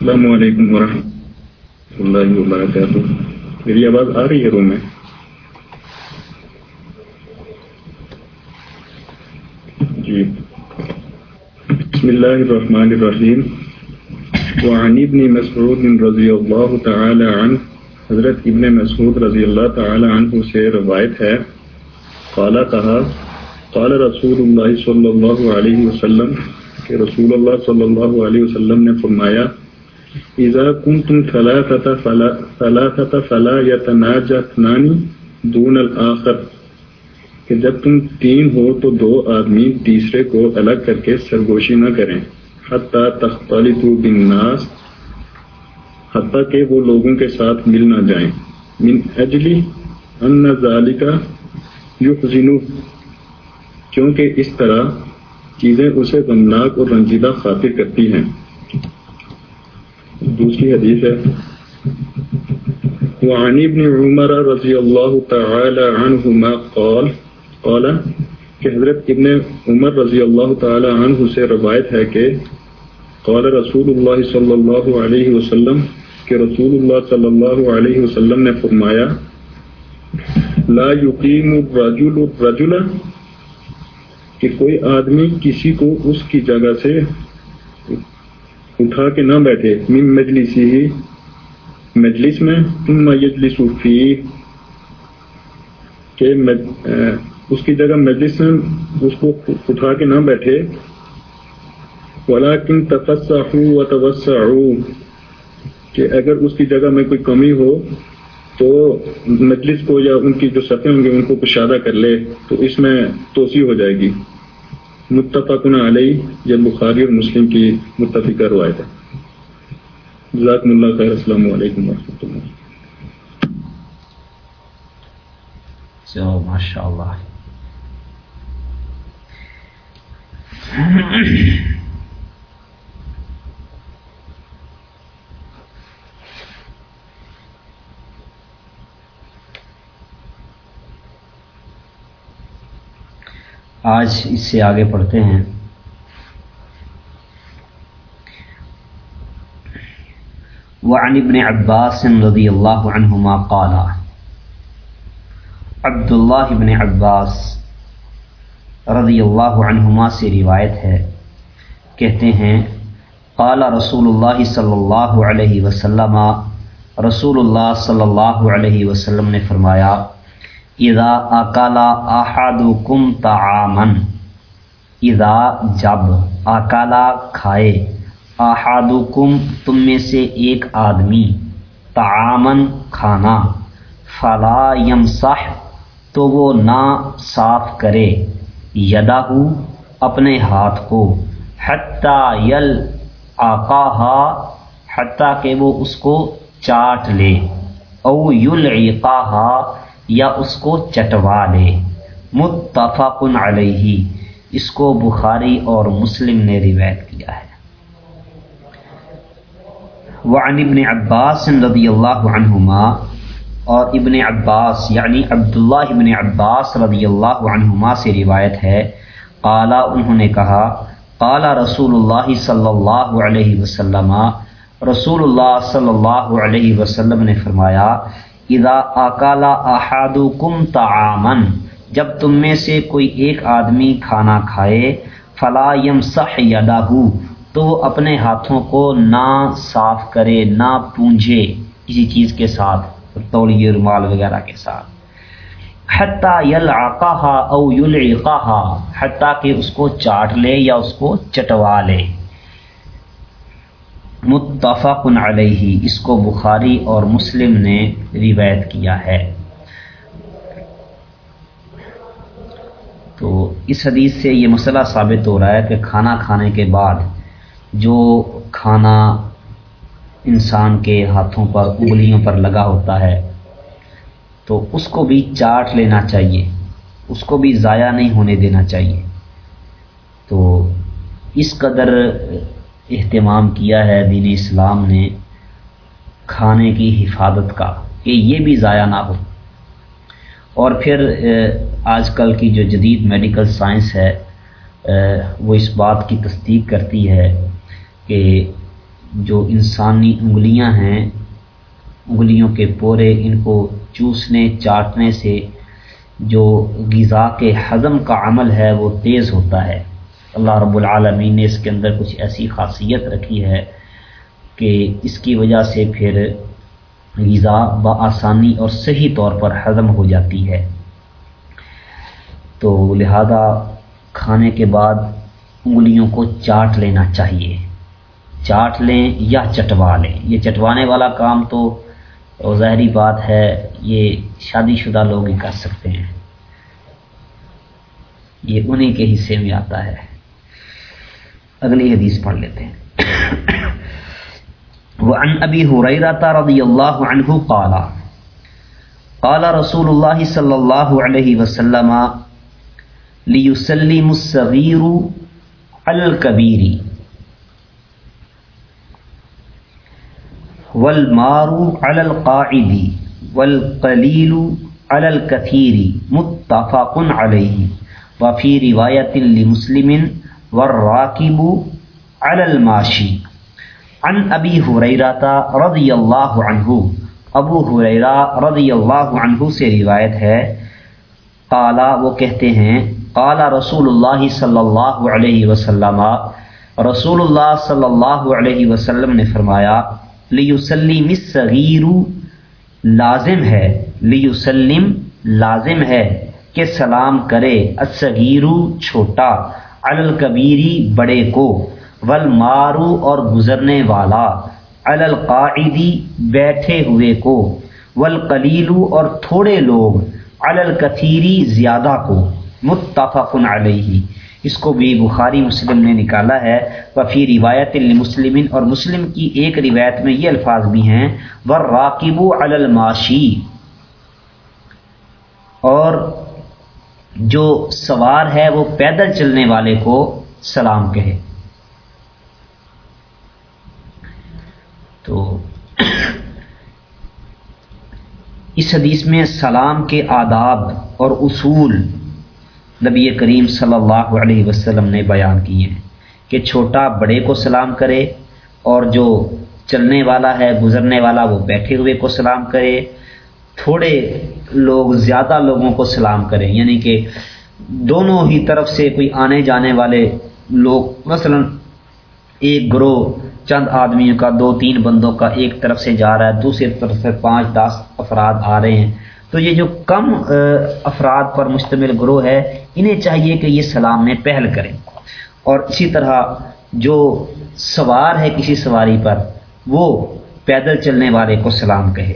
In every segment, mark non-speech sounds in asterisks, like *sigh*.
السلام علیکم ورحمۃ اللہ وبرکاتہ۔ میری آواز آ رہی ہے روم میں؟ جی۔ بسم اللہ الرحمن الرحیم۔ وعن ابن مسعود رضی اللہ تعالی عنہ، حضرت ابن مسعود رضی اللہ تعالی عنہ سے روایت ہے۔ قال، کہا، قال رسول اللہ صلی اللہ علیہ وسلم کہ رسول اللہ صلی اللہ علیہ وسلم نے فرمایا اذا کنتم ثلاثه فلا ثلاثه فلا يتناجى اثنان دون الاخر کہ جب تم تین ہو تو دو آدمی تیسرے کو الگ کر کے سرگوشی نہ کریں۔ حتی تختلطوا بالناس، حتیٰ کہ وہ لوگوں کے ساتھ مل نہ جائیں۔ من اجلی ان ذالک یحزنو کیونکہ اس طرح چیزیں اسے غمناک اور رنجیدہ خاطر کرتی ہیں۔ دوسری حدیث ہے۔ وعن ابن عمر رضی اللہ تعالی عنہما قال قال کہ حضرت ابن عمر رضی اللہ تعالی عنہ سے روایت ہے کہ قال رسول اللہ صلی اللہ علیہ وسلم کہ رسول اللہ صلی اللہ علیہ وسلم نے فرمایا، لا یقیم الرجل الرجل، کہ کوئی آدمی کسی کو اس کی جگہ سے اٹھا کے نہ بیٹھے من مجلسی ہی مجلس میں ثم یجلس فی کہ اس کی جگہ مجلس میں اس کو اٹھا کے نہ بیٹھے ولیکن تفسحوا وتوسعوا کہ اگر اس کی جگہ میں کوئی کمی ہو تو مجلس کو یا ان کی جو سطح ہوں گے ان کو کشادہ کر لے تو اس میں توسیع ہو جائے گی متفقن علیہ، یہ بخاری اور مسلم کی متفقہ روایت ہے۔ جزاکم اللہ خیر، السلام علیکم ورحمۃ اللہ۔ چلو ماشاء اللہ آج اس سے آگے پڑھتے ہیں۔ وعن ابن عباس رضی اللہ عنہما قال، عبداللہ ابن عباس رضی اللہ عنہما سے روایت ہے۔ کہتے ہیں، قال رسول اللہ صلی اللہ علیہ وسلم، رسول اللہ صلی اللہ علیہ وسلم نے فرمایا اذا اکالا احدکم تعامن اذا جب اکالا کھائے، احدکم تم میں سے ایک آدمی تعامن کھانا، فلا یمسح، تو وہ نہ صاف کرے یدہو اپنے ہاتھ کو، حتی یل آقاہا حتی کہ وہ اس کو چاٹ لے، او یلعقاہا یا اس کو چٹوا لے۔ متفق علیہ، اس کو بخاری اور مسلم نے روایت کیا ہے۔ وعن ابن عباس رضی اللہ عنہما اور ابن عباس یعنی عبداللہ ابن عباس رضی اللہ عنہما سے روایت ہے۔ قالا، انہوں نے کہا، قالا رسول اللہ صلی اللہ علیہ وسلم، رسول اللہ صلی اللہ علیہ وسلم نے فرمایا اذا اکالا احدکم تعامن جب تم میں سے کوئی ایک آدمی کھانا کھائے، فلا یمسح یدہو، تو وہ اپنے ہاتھوں کو نہ صاف کرے، نہ پونجے کسی چیز کے ساتھ تولیے رومال وغیرہ کے ساتھ۔ حتیٰ یلعقاہا او یلعقاہا حتیٰ کہ اس کو چاٹ لے یا اس کو چٹوا لے۔ متفق علیہ، اس کو بخاری اور مسلم نے روایت کیا ہے۔ تو اس حدیث سے یہ مسئلہ ثابت ہو رہا ہے کہ کھانا کھانے کے بعد جو کھانا انسان کے ہاتھوں پر، انگلیوں پر لگا ہوتا ہے، تو اس کو بھی چاٹ لینا چاہیے۔ اس کو بھی ضائع نہیں ہونے دینا چاہیے۔ تو اس قدر اہتمام کیا ہے دین اسلام نے کھانے کی حفاظت کا، کہ یہ بھی ضائع نہ ہو۔ اور پھر آج کل کی جو جدید میڈیکل سائنس ہے وہ اس بات کی تصدیق کرتی ہے کہ جو انسانی انگلیاں ہیں، انگلیوں کے پورے ان کو چوسنے، چاٹنے سے جو غذا کے ہضم کا عمل ہے، وہ تیز ہوتا ہے۔ اللہ رب العالمین نے اس کے اندر کچھ ایسی خاصیت رکھی ہے کہ اس کی وجہ سے پھر غذا بآسانی اور صحیح طور پر ہضم ہو جاتی ہے۔ تو لہذا کھانے کے بعد انگلیوں کو چاٹ لینا چاہیے۔ چاٹ لیں یا چٹوا لیں۔ یہ چٹوانے والا کام تو ظاہری بات ہے، یہ شادی شدہ لوگ ہی کر سکتے ہیں۔ یہ انہیں کے حصے میں آتا ہے۔ اگلی حدیث پڑھ لیتے ہیں۔ وعن ابی حریرہ رضی اللہ عنہ قال قال رسول اللہ صلی اللہ علیہ وسلم لیسلم الصغیر علی الکبیر والمار علی القاعد والقلیل علی الكثیر متفق علیہ۔ وفی روایت لمسلم والراکب علی الماشی عن ابی حریرہ رضی اللہ عنہ ابو حریرہ رضی اللہ عنہ سے روایت ہے. قالا وہ کہتے ہیں قالا رسول اللہ صلی اللہ علیہ وسلم، رسول اللہ صلی اللہ علیہ وسلم نے فرمایا لیسلم الصغیر لازم ہے، لیسلم لازم ہے کہ سلام کرے، الصغیر چھوٹا۔ الکبیری بڑے کو۔ والمارو اور گزرنے والا۔ القاعدی بیٹھے ہوئے کو۔ والقلیلو اور تھوڑے لوگ۔ علی الکثیری زیادہ کو۔ متفق علیہ۔ اس کو بھی بخاری مسلم نے نکالا ہے۔ وفی روایت المسلم اور مسلم کی ایک روایت میں یہ الفاظ بھی ہیں۔ والراکب علی الماشی اور جو سوار ہے وہ پیدل چلنے والے کو سلام کہے۔ تو اس حدیث میں سلام کے آداب اور اصول نبی کریم صلی اللہ علیہ وسلم نے بیان کیے ہیں کہ چھوٹا بڑے کو سلام کرے اور جو چلنے والا ہے، گزرنے والا وہ بیٹھے ہوئے کو سلام کرے، تھوڑے لوگ زیادہ لوگوں کو سلام کریں۔ یعنی کہ دونوں ہی طرف سے کوئی آنے جانے والے لوگ، مثلا ایک گروہ چند آدمیوں کا، دو تین بندوں کا ایک طرف سے جا رہا ہے دوسری طرف سے پانچ دس افراد آ رہے ہیں۔ تو یہ جو کم افراد پر مشتمل گروہ ہے، انہیں چاہیے کہ یہ سلام میں پہل کریں۔ اور اسی طرح جو سوار ہے کسی سواری پر، وہ پیدل چلنے والے کو سلام کہے۔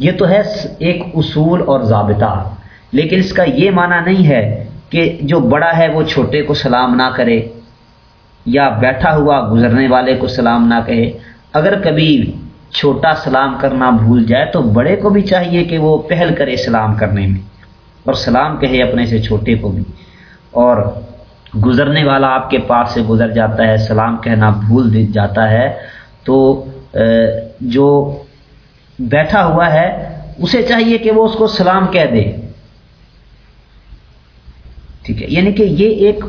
یہ تو ہے ایک اصول اور ضابطہ۔ لیکن اس کا یہ معنی نہیں ہے کہ جو بڑا ہے وہ چھوٹے کو سلام نہ کرے یا بیٹھا ہوا گزرنے والے کو سلام نہ کہے۔ اگر کبھی چھوٹا سلام کرنا بھول جائے تو بڑے کو بھی چاہیے کہ وہ پہل کرے سلام کرنے میں اور سلام کہے اپنے سے چھوٹے کو بھی۔ اور گزرنے والا آپ کے پاس سے گزر جاتا ہے، سلام کہنا بھول جاتا ہے، تو جو بیٹھا ہوا ہے، اسے چاہیے کہ وہ اس کو سلام کہہ دے۔ ٹھیک ہے یعنی کہ یہ ایک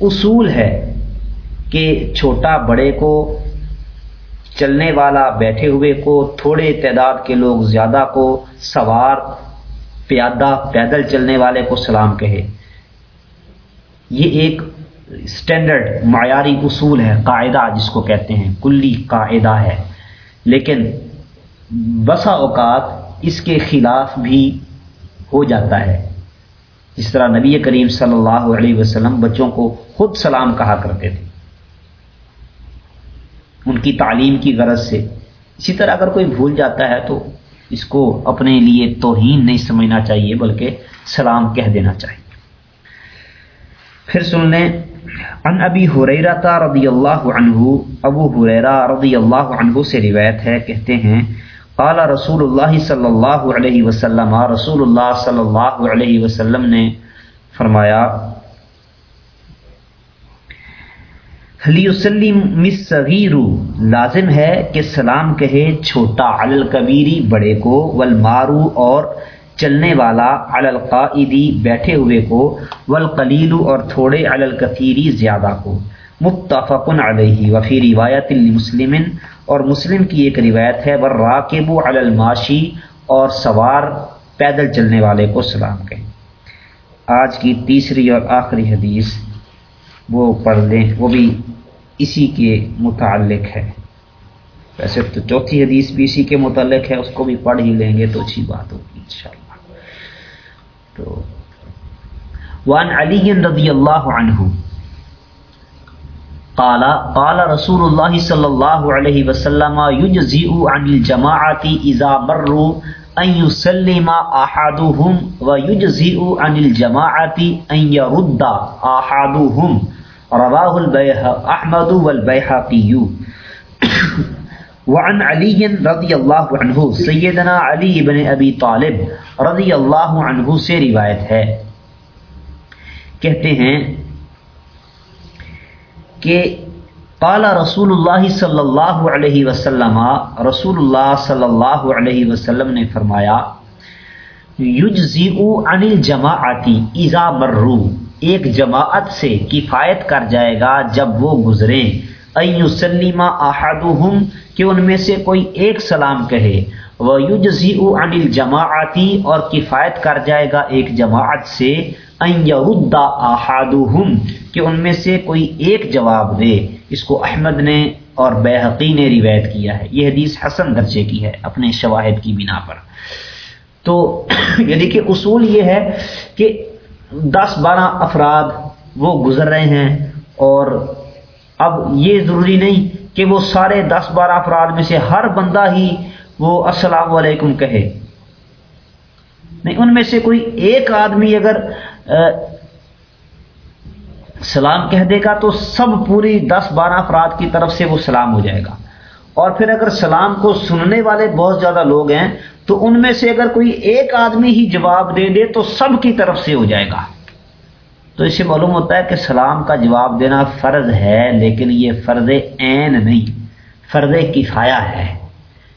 اصول ہے کہ چھوٹا بڑے کو، چلنے والا بیٹھے ہوئے کو، تھوڑے تعداد کے لوگ زیادہ کو، سوار، پیادہ، پیدل چلنے والے کو سلام کہے۔ یہ ایک اسٹینڈرڈ معیاری اصول ہے، قاعدہ جس کو کہتے ہیں، کلی قاعدہ ہے۔ لیکن بسا اوقات اس کے خلاف بھی ہو جاتا ہے۔ جس طرح نبی کریم صلی اللہ علیہ وسلم بچوں کو خود سلام کہا کرتے تھے۔ ان کی تعلیم کی غرض سے۔ اسی طرح اگر کوئی بھول جاتا ہے تو اس کو اپنے لیے توہین نہیں سمجھنا چاہیے، بلکہ سلام کہہ دینا چاہیے۔ پھر سن لیں ان ابی حریرہ رضی اللہ عنہ، ابو حریرہ رضی اللہ عنہ سے روایت ہے، کہتے ہیں قال رسول اللہ صلی اللہ علیہ وسلم رسول اللہ صلی اللہ علیہ وسلم نے فرمایا صغیر لازم ہے کہ سلام کہے چھوٹا الکبیری بڑے کو، والمارو اور چلنے والا علی القائدی بیٹھے ہوئے کو والقلیل اور تھوڑے علی الکثیری زیادہ کو۔ متفق علیہ وفی روایت المسلم اور مسلم کی ایک روایت ہے ور راکب علی الماشی اور سوار پیدل چلنے والے کو سلام کہیں آج کی تیسری اور آخری حدیث، وہ پڑھ لیں، وہ بھی اسی کے متعلق ہے۔ ویسے تو چوتھی حدیث بھی اسی کے متعلق ہے، اس کو بھی پڑھ ہی لیں گے تو اچھی بات ہوگی انشاءاللہ۔ تو وان علی رضی اللہ عنہ قال قال رسول اللہ صلی اللہ علیہ وسلم یجزئ عن الجماعت اذا مروا ان يسلم احدهم ويجزئ عن الجماعت ان يرد احدهم. رواه البيهقي احمد والبيهقي وعن علی رضی اللہ عنہ، سیدنا علی بن ابی طالب رضی اللہ عنہ سے روایت ہے۔ کہتے ہیں کہ قال رسول اللہ صلی اللہ علیہ وسلم، رسول اللہ صلی اللہ علیہ وسلم نے فرمایا یجزئ عن الجماعتی اذا مروا ایک جماعت سے کفایت کر جائے گا جب وہ گزریں ایسلم احدہم، کہ ان میں سے کوئی ایک سلام کہے۔ وہ یوجزی عن الجماعتی، اور کفایت کر جائے گا ایک جماعت سے۔ ان یرد احدہم، کہ ان میں سے کوئی ایک جواب دے۔ اس کو احمد نے اور بیحقی نے روایت کیا ہے۔ یہ حدیث حسن درجے کی ہے اپنے شواہد کی بنا پر۔ تو *coughs* یعنی کہ اصول یہ ہے کہ دس بارہ افراد وہ گزر رہے ہیں اور اب یہ ضروری نہیں کہ وہ سارے دس بارہ افراد میں سے ہر بندہ ہی وہ السلام علیکم کہے۔ نہیں، ان میں سے کوئی ایک آدمی اگر سلام کہہ دے گا تو سب پوری دس بارہ افراد کی طرف سے وہ سلام ہو جائے گا۔ اور پھر اگر سلام کو سننے والے بہت زیادہ لوگ ہیں، تو ان میں سے اگر کوئی ایک آدمی ہی جواب دے دے تو سب کی طرف سے ہو جائے گا۔ تو اس سے معلوم ہوتا ہے کہ سلام کا جواب دینا فرض ہے، لیکن یہ فرض عین نہیں، فرض کفایا ہے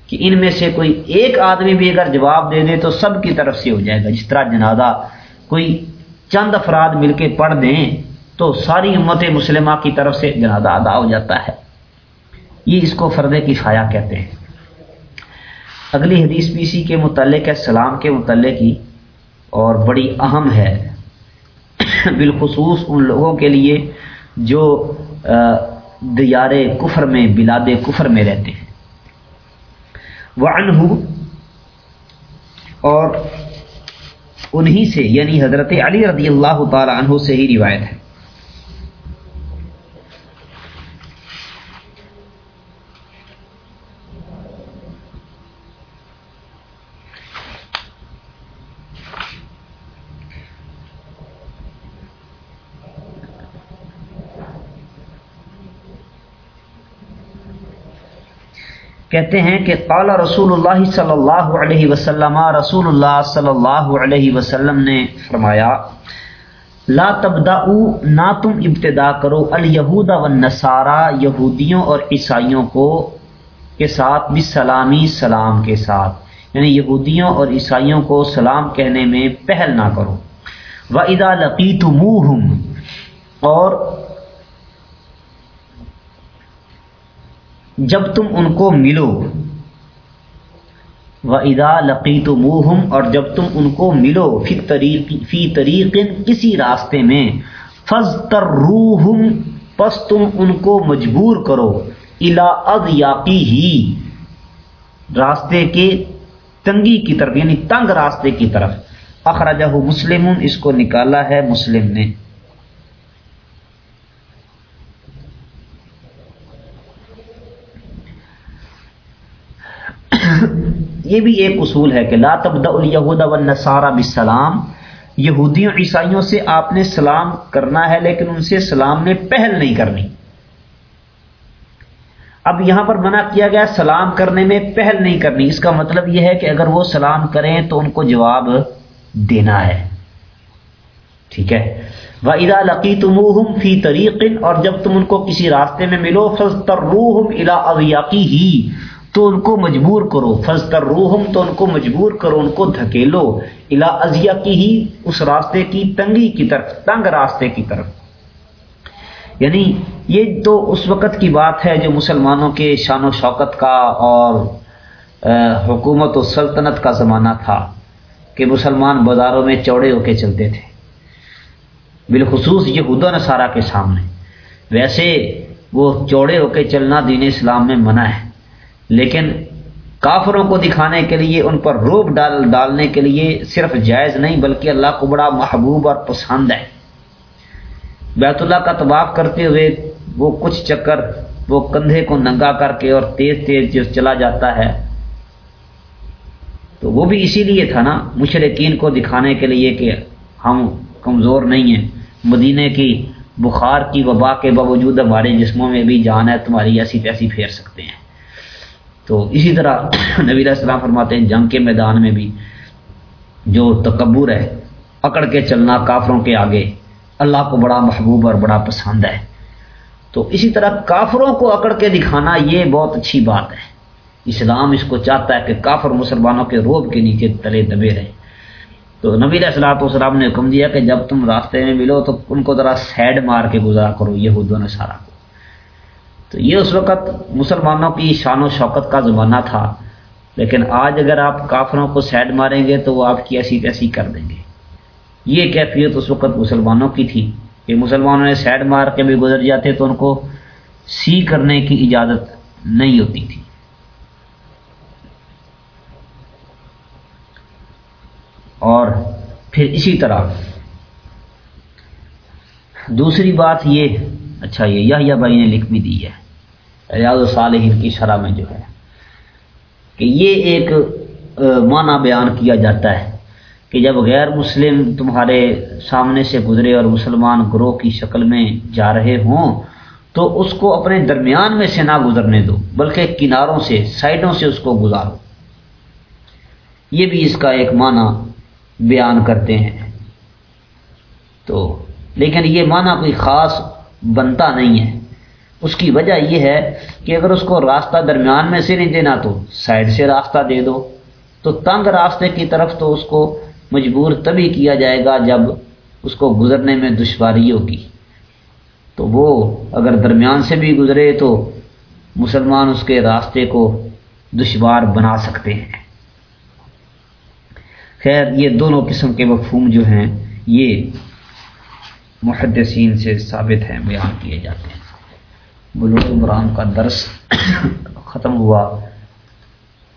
کہ ان میں سے کوئی ایک آدمی بھی اگر جواب دے دے تو سب کی طرف سے ہو جائے گا۔ جس طرح جنازہ کوئی چند افراد مل کے پڑھ دیں تو ساری امت مسلمہ کی طرف سے جنازہ ادا ہو جاتا ہے۔ یہ اس کو فرد کفایا کہتے ہیں۔ اگلی حدیث بھی اسی کے متعلق ہے، سلام کے متعلق ہی، اور بڑی اہم ہے۔ بالخصوص ان لوگوں کے لیے جو دیار کفر میں، بلاد کفر میں رہتے ہیں۔ وہ اور انہی سے یعنی حضرت علی رضی اللہ تعالی عنہ سے ہی روایت ہے۔ کہتے ہیں کہ قال رسول اللہ صلی اللہ علیہ وسلم، رسول اللہ صلی اللہ علیہ وسلم نے فرمایا، لا تبداؤ نہ تم ابتدا کرو، الیہود و یہودیوں اور عیسائیوں کو کے ساتھ بھی سلامی سلام کے ساتھ یعنی یہودیوں اور عیسائیوں کو سلام کہنے میں پہل نہ کرو۔ و ادا لقیت اور جب تم ان کو ملو۔ و ادا لقی اور جب تم ان کو ملو فی طریق فی طریق کسی راستے میں فض تر پس تم ان کو مجبور کرو۔ الا اد یاقی ہی راستے کے تنگی کی طرف یعنی تنگ راستے کی طرف۔ اخراجہ مسلم، اس کو نکالا ہے مسلم نے۔ یہ بھی ایک اصول ہے کہ لا تبدا الیہود والنصارى بالسلام۔ یہودیوں، عیسائیوں سے آپ نے سلام کرنا ہے، لیکن ان سے سلام نے پہل نہیں کرنی۔ اب یہاں پر منع کیا گیا سلام کرنے میں پہل نہیں کرنی۔ اس کا مطلب یہ ہے کہ اگر وہ سلام کریں تو ان کو جواب دینا ہے۔ ٹھیک ہے۔ و ادا لقی تم فی طریق اور جب تم ان کو کسی راستے میں ملو فض تر روحم الا اویاقی ہی تو ان کو مجبور کرو۔ فضتر روحم تو ان کو مجبور کرو، ان کو دھکیلو۔ الا ازیا کی ہی اس راستے کی تنگی کی طرف، تنگ راستے کی طرف۔ یعنی یہ تو اس وقت کی بات ہے جو مسلمانوں کے شان و شوکت کا اور حکومت و سلطنت کا زمانہ تھا کہ مسلمان بازاروں میں چوڑے ہو کے چلتے تھے۔ بالخصوص یہ خدا نصارہ کے سامنے۔ ویسے وہ چوڑے ہو کے چلنا دین اسلام میں منع ہے۔ لیکن کافروں کو دکھانے کے لیے، ان پر روپ ڈال، ڈالنے کے لیے صرف جائز نہیں، بلکہ اللہ کو بڑا محبوب اور پسند ہے۔ بیت اللہ کا طباف کرتے ہوئے وہ کچھ چکر وہ کندھے کو ننگا کر کے اور تیز تیز جو چلا جاتا ہے، تو وہ بھی اسی لیے تھا نا مشرقین کو دکھانے کے لیے کہ ہم کمزور نہیں ہیں۔ مدینے کی بخار کی وبا کے باوجود ہمارے جسموں میں بھی جان ہے، تمہاری ایسی تیسی پھیر سکتے ہیں۔ تو اسی طرح نبی علیہ السلام فرماتے ہیں، جنگ کے میدان میں بھی جو تکبر ہے، پکڑ کے چلنا کافروں کے آگے اللہ کو بڑا محبوب اور بڑا پسند ہے۔ تو اسی طرح کافروں کو اکڑ کے دکھانا یہ بہت اچھی بات ہے۔ اسلام اس کو چاہتا ہے کہ کافر مسلمانوں کے روب کے نیچے تلے دبے رہے۔ تو نبی علیہ السلاۃ والسلام نے حکم دیا کہ جب تم راستے میں ملو تو ان کو ذرا سیڈ مار کے گزارا کرو یہ و سارا کو۔ تو یہ اس وقت مسلمانوں کی شان و شوکت کا زمانہ تھا۔ لیکن آج اگر آپ کافروں کو سیڈ ماریں گے تو وہ آپ کی ایسی تیسی کر دیں گے۔ یہ کیفیت اس وقت مسلمانوں کی تھی کہ مسلمانوں نے سیڈ مار کے بھی گزر جاتے تو ان کو سی کرنے کی اجازت نہیں ہوتی تھی۔ اور پھر اسی طرح دوسری بات یہ اچھا یہ یا بھائی نے لکھ بھی دی ہے۔ ریاض الصالحین کی شرح میں جو ہے کہ یہ ایک معنی بیان کیا جاتا ہے کہ جب غیر مسلم تمہارے سامنے سے گزرے اور مسلمان گروہ کی شکل میں جا رہے ہوں، تو اس کو اپنے درمیان میں سے نہ گزرنے دو، بلکہ کناروں سے، سائڈوں سے اس کو گزارو۔ یہ بھی اس کا ایک معنی بیان کرتے ہیں۔ تو، لیکن یہ معنی کوئی خاص بنتا نہیں ہے۔ اس کی وجہ یہ ہے کہ اگر اس کو راستہ درمیان میں سے نہیں دینا تو سائڈ سے راستہ دے دو۔ تو تنگ راستے کی طرف تو اس کو مجبور تبھی کیا جائے گا جب اس کو گزرنے میں دشواری ہوگی۔ تو وہ اگر درمیان سے بھی گزرے تو مسلمان اس کے راستے کو دشوار بنا سکتے ہیں۔ خیر، یہ دونوں قسم کے مفہوم جو ہیں، یہ محدثین سے ثابت ہیں بیان کیے جاتے ہیں۔ بلوغ عمران کا درس *coughs* ختم ہوا۔